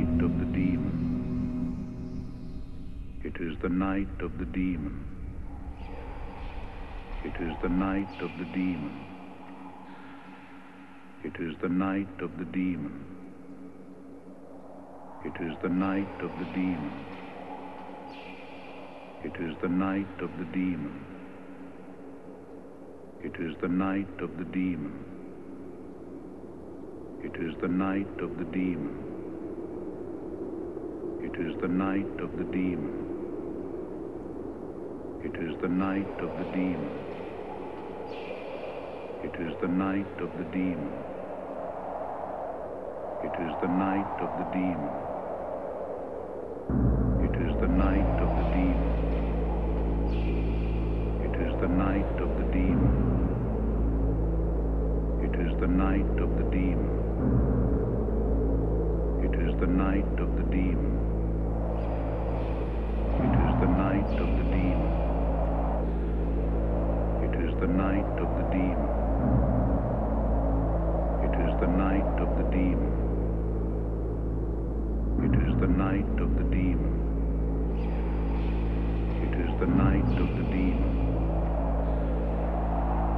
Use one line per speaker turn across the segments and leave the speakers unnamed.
night of the demon. It is the night of the demon. It is the night of the demon. It is the night of the demon. It is the night of the demon. It is the night of the demon. It is the night of the demon. It is the night of the demon. It is the night of the demon. It is the night of the demon. It is the night of the demon. It is the night of the demon. It is the night of the demon. It is the night of the demon. It is the night of the demon. It is the night of the demon. It is the night of the demon. It is the night of the demon. It is the night of the demon. It is the night of the demon. It is the night of the demon.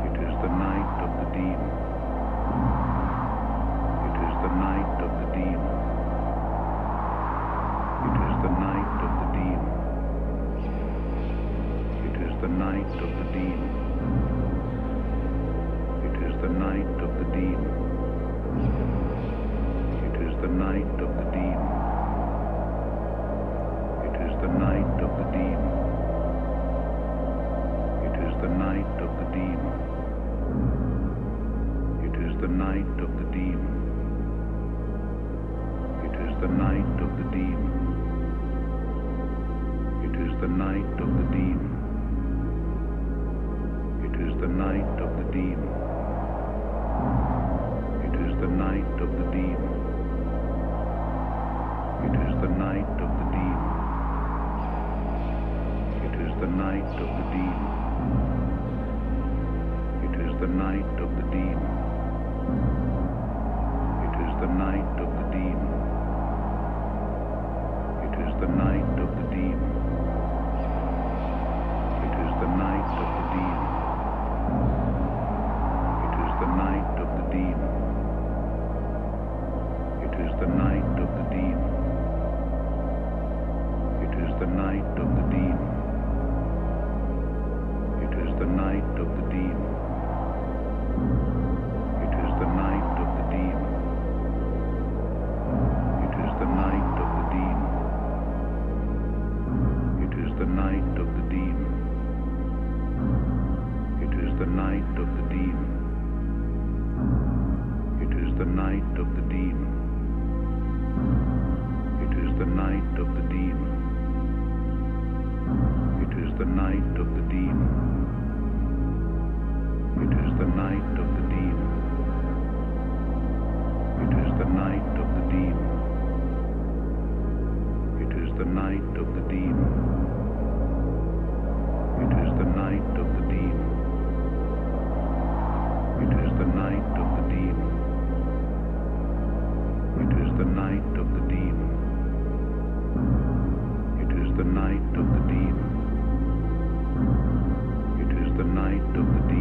It is the night of the demon. It is the night of the demon. Night of the demon. It is the night of the demon. It is the night of the demon. It is the night of the demon. It is the night of the demon. It is the night of the demon. It is the night of the demon. It is the night of the demon. Night of the demon. It is the night of the demon. It is the night of the demon. It is the night of the demon. It is the night of the demon. It is the night of the demon. It is the night of the demon. It is the night of the demon. It is the night of the demon. It is the night of the demon. It is the night of the demon.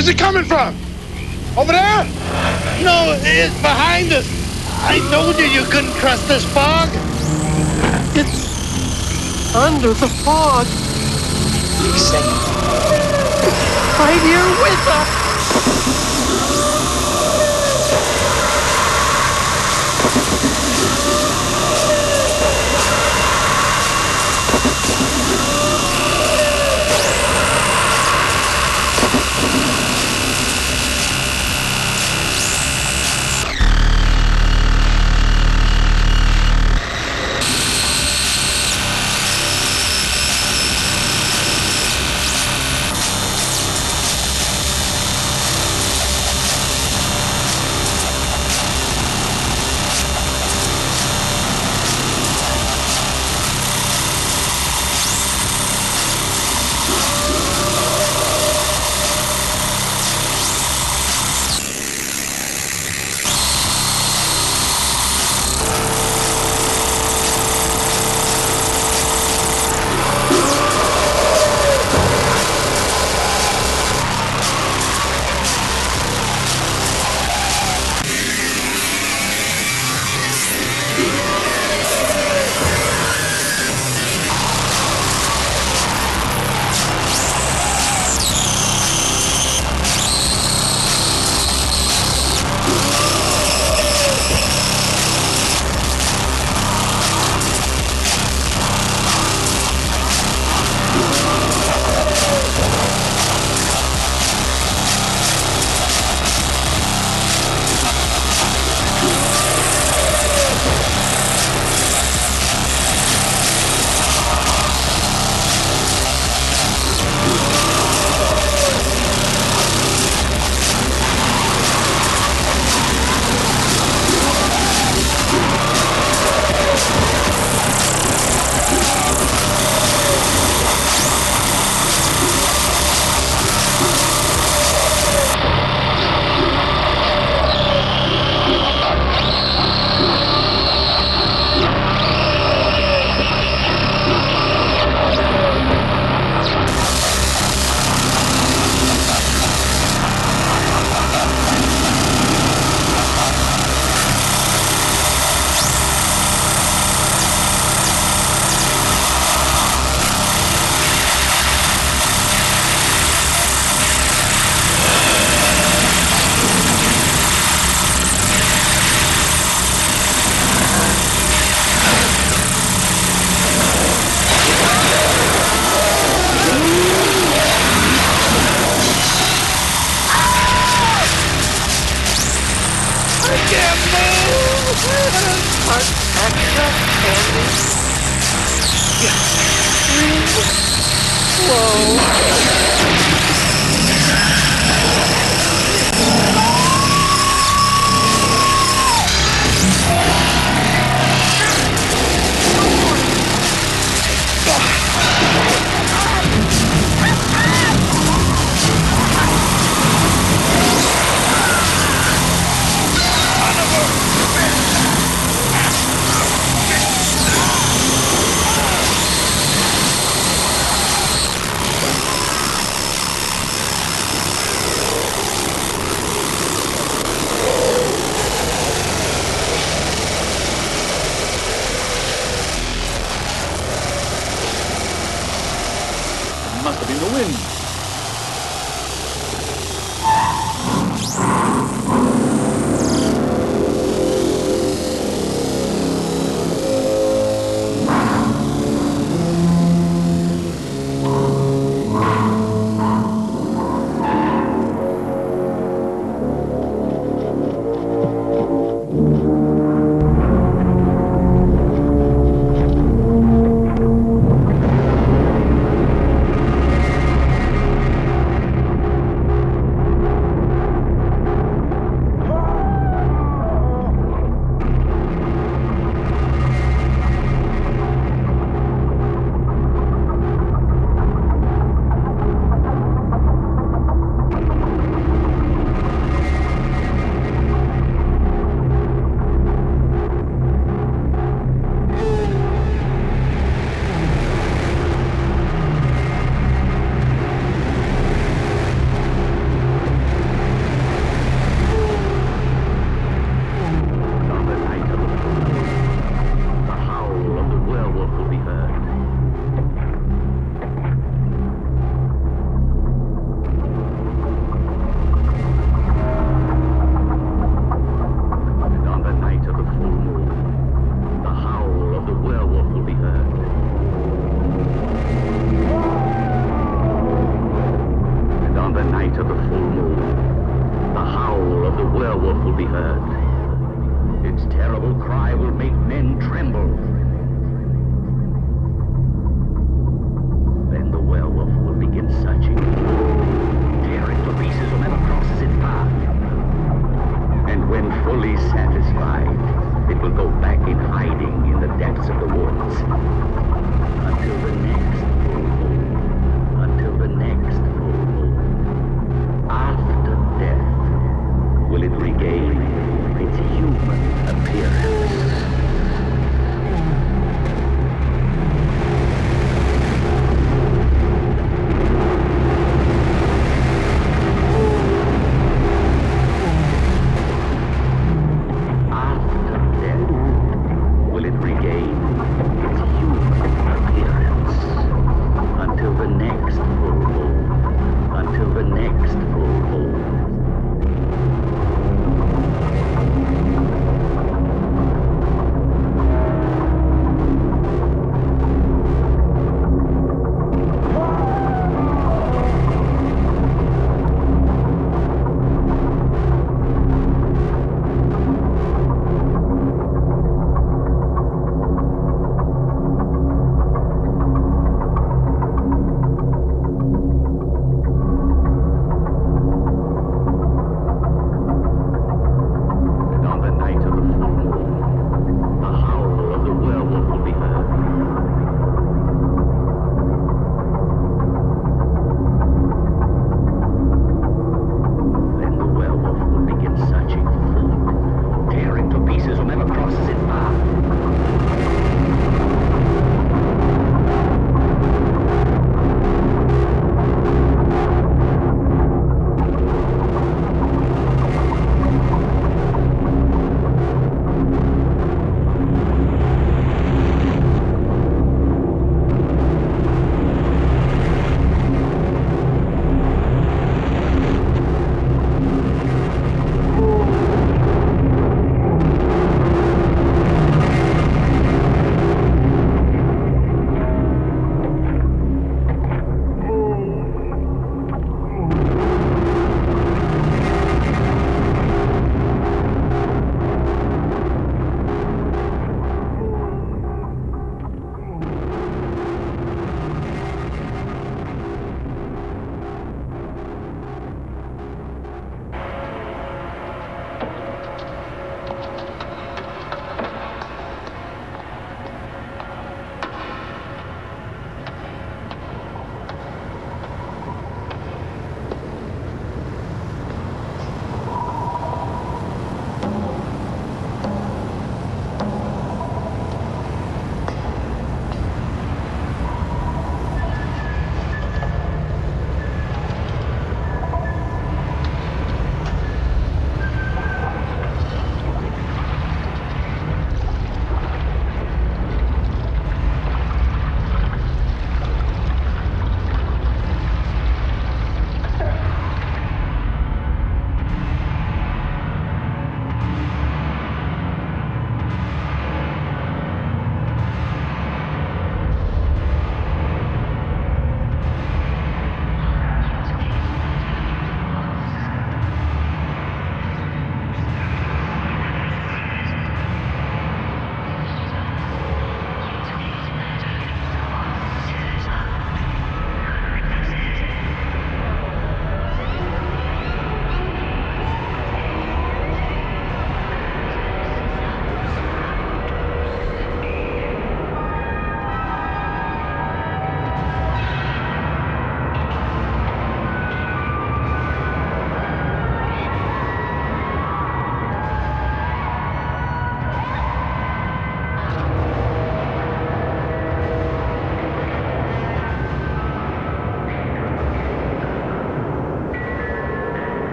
Where's it coming from? Over there?
No, it's behind us. I told you you couldn't trust this fog.
It's under the fog. Right here with us.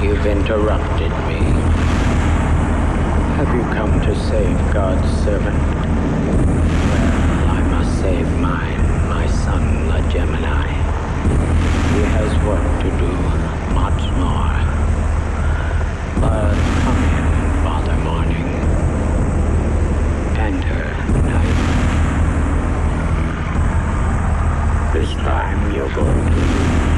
You've interrupted me. Have you come to save God's servant? Well, I must save mine, my son, La Gemini. He has work to do, much more. But come in, Father Morning. Enter, Night. This time you're going to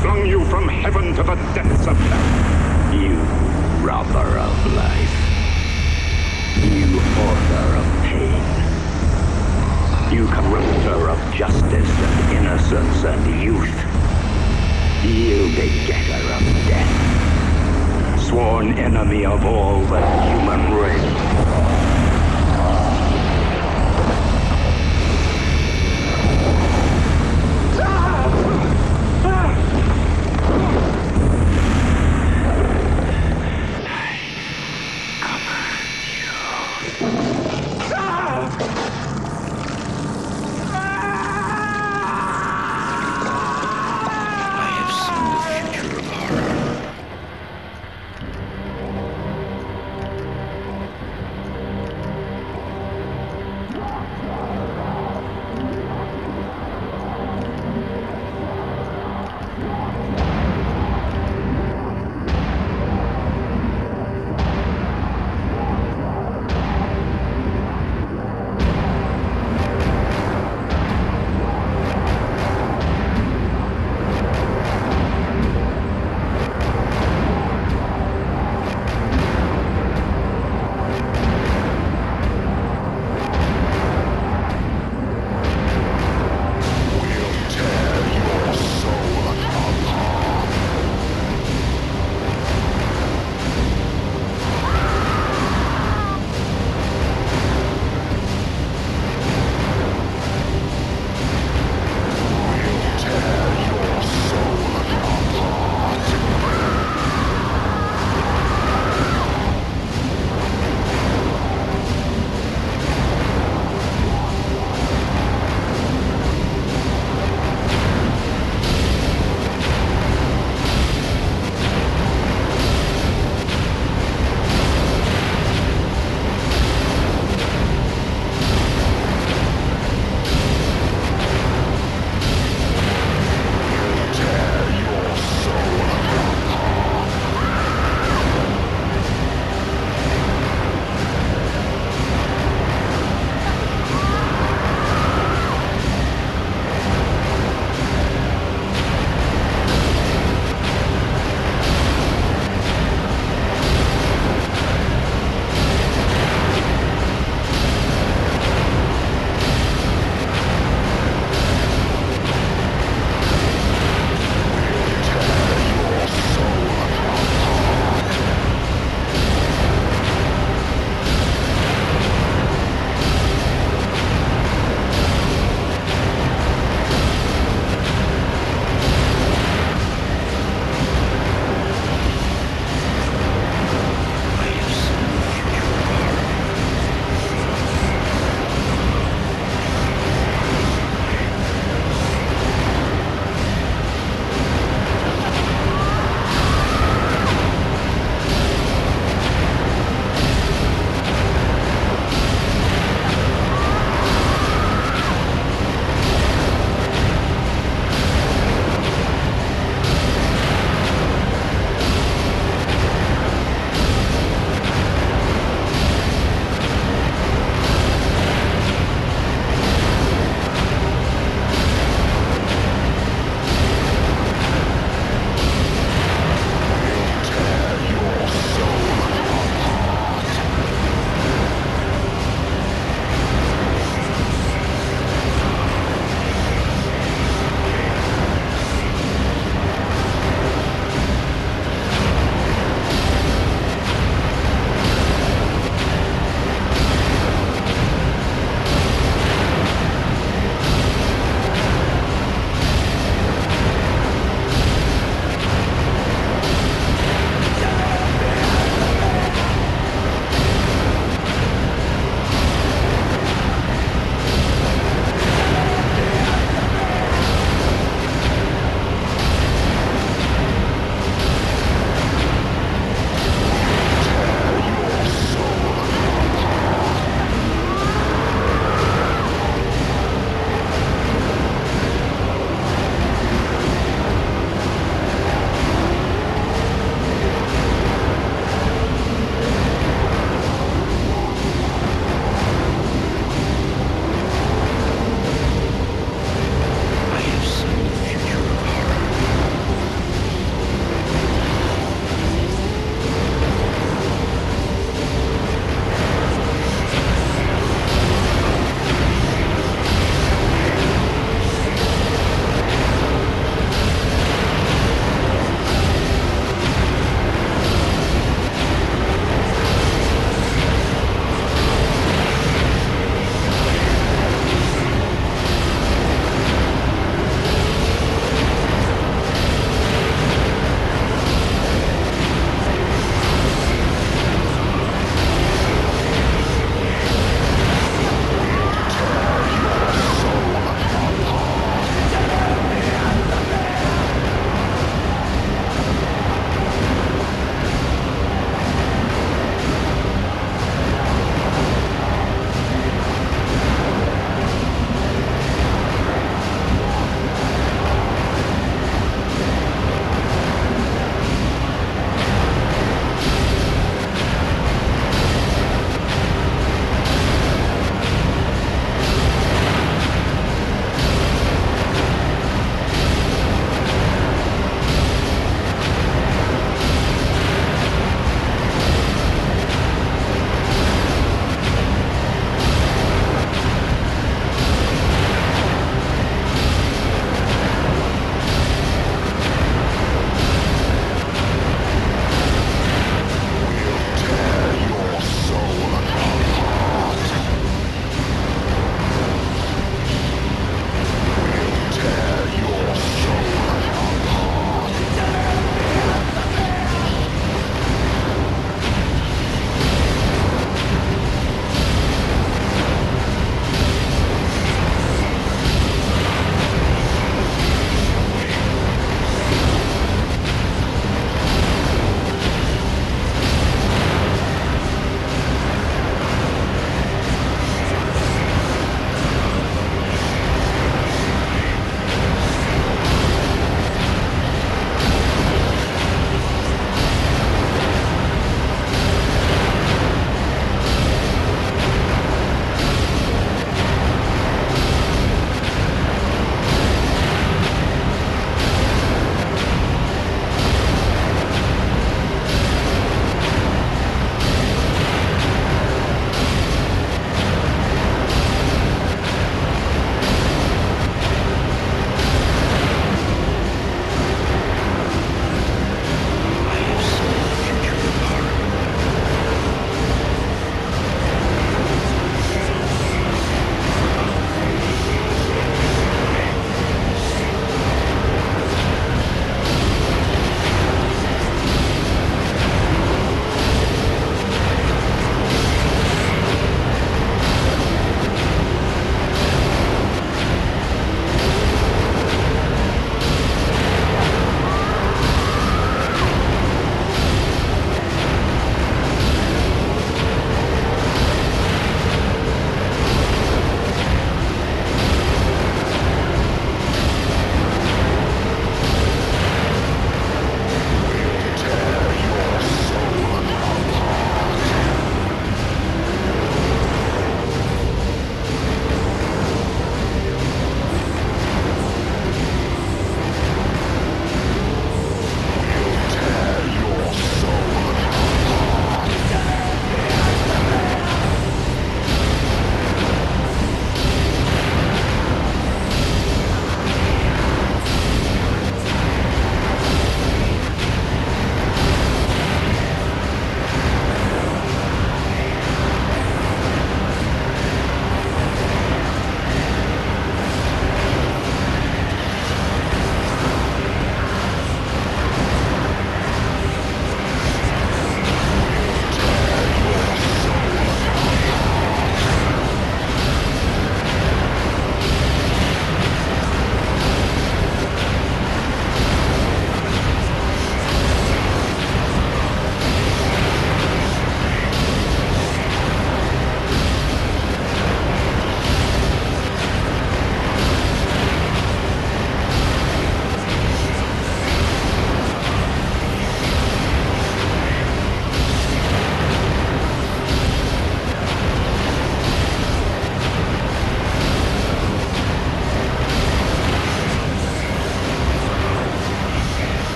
flung you from heaven to the depths of hell.
You robber of life. You author of pain. You corrupter of justice and innocence and youth. You begetter of death. Sworn enemy of all the human race.